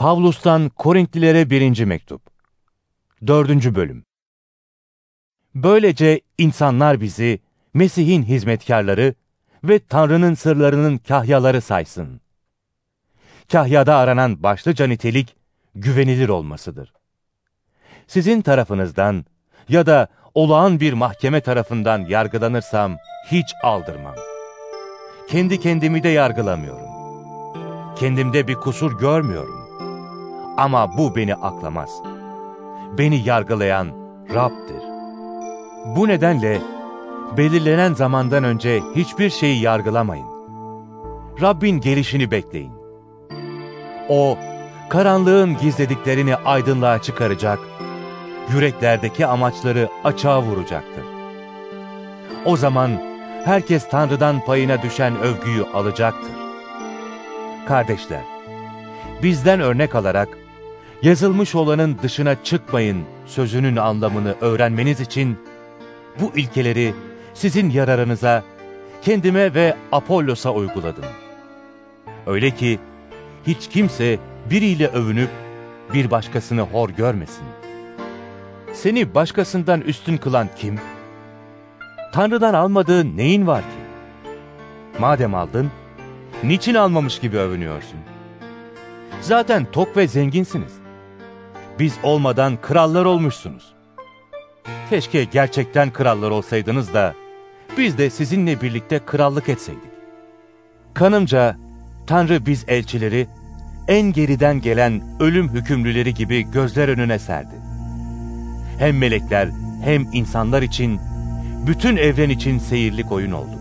Pavlus'tan Korintlilere birinci mektup. Dördüncü bölüm. Böylece insanlar bizi Mesih'in hizmetkarları ve Tanrı'nın sırlarının kahyaları saysın. Kahyada aranan başlıca nitelik güvenilir olmasıdır. Sizin tarafınızdan ya da olağan bir mahkeme tarafından yargılanırsam hiç aldırmam. Kendi kendimi de yargılamıyorum. Kendimde bir kusur görmüyorum. Ama bu beni aklamaz. Beni yargılayan Rab'dir. Bu nedenle belirlenen zamandan önce hiçbir şeyi yargılamayın. Rabbin gelişini bekleyin. O, karanlığın gizlediklerini aydınlığa çıkaracak, yüreklerdeki amaçları açığa vuracaktır. O zaman herkes Tanrı'dan payına düşen övgüyü alacaktır. Kardeşler, bizden örnek alarak, yazılmış olanın dışına çıkmayın sözünün anlamını öğrenmeniz için, bu ilkeleri sizin yararınıza, kendime ve Apollos'a uyguladım. Öyle ki, hiç kimse biriyle övünüp bir başkasını hor görmesin. Seni başkasından üstün kılan kim? Tanrı'dan almadığın neyin var ki? Madem aldın, niçin almamış gibi övünüyorsun? Zaten tok ve zenginsiniz. Biz olmadan krallar olmuşsunuz. Keşke gerçekten krallar olsaydınız da, biz de sizinle birlikte krallık etseydik. Kanımca, Tanrı biz elçileri, en geriden gelen ölüm hükümlüleri gibi gözler önüne serdi. Hem melekler hem insanlar için, bütün evren için seyirlik oyun olduk.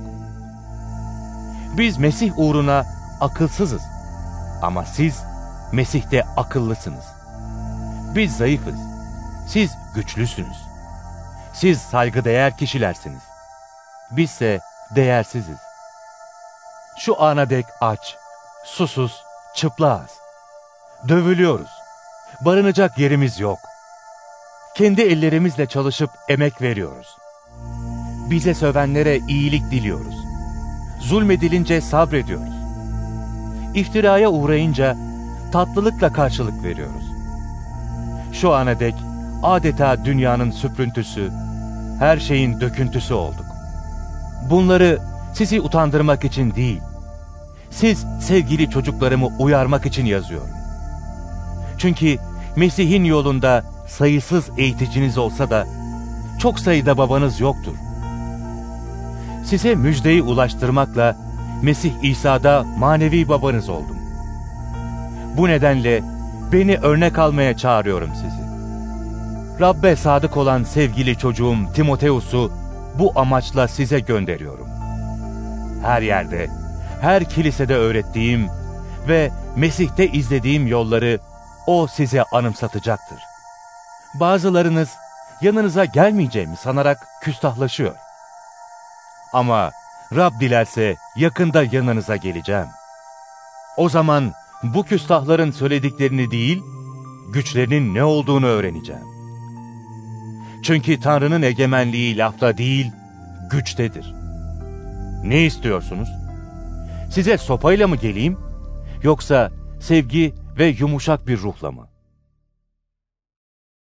Biz Mesih uğruna akılsızız ama siz Mesih'te akıllısınız. Biz zayıfız, siz güçlüsünüz. Siz saygıdeğer kişilersiniz. Bizse değersiziz. Şu ana dek aç, susuz, çıplağız. Dövülüyoruz. Barınacak yerimiz yok. Kendi ellerimizle çalışıp emek veriyoruz. Bize sövenlere iyilik diliyoruz. Zulmedilince sabrediyoruz. İftiraya uğrayınca tatlılıkla karşılık veriyoruz. Şu ana dek adeta dünyanın süprüntüsü, her şeyin döküntüsü olduk. Bunları sizi utandırmak için değil, siz sevgili çocuklarımı uyarmak için yazıyorum. Çünkü Mesih'in yolunda sayısız eğiticiniz olsa da çok sayıda babanız yoktur. Size müjdeyi ulaştırmakla Mesih İsa'da manevi babanız oldum. Bu nedenle beni örnek almaya çağırıyorum sizi. Rabbe sadık olan sevgili çocuğum Timoteus'u bu amaçla size gönderiyorum. Her yerde, her kilisede öğrettiğim ve Mesih'te izlediğim yolları o size anımsatacaktır. Bazılarınız yanınıza gelmeyeceğimi sanarak küstahlaşıyor. Ama Rab dilerse yakında yanınıza geleceğim. O zaman bu küstahların söylediklerini değil, güçlerinin ne olduğunu öğreneceğim. Çünkü Tanrı'nın egemenliği lafta değil, güçtedir. Ne istiyorsunuz? Size sopayla mı geleyim, yoksa sevgi ve yumuşak bir ruhla mı?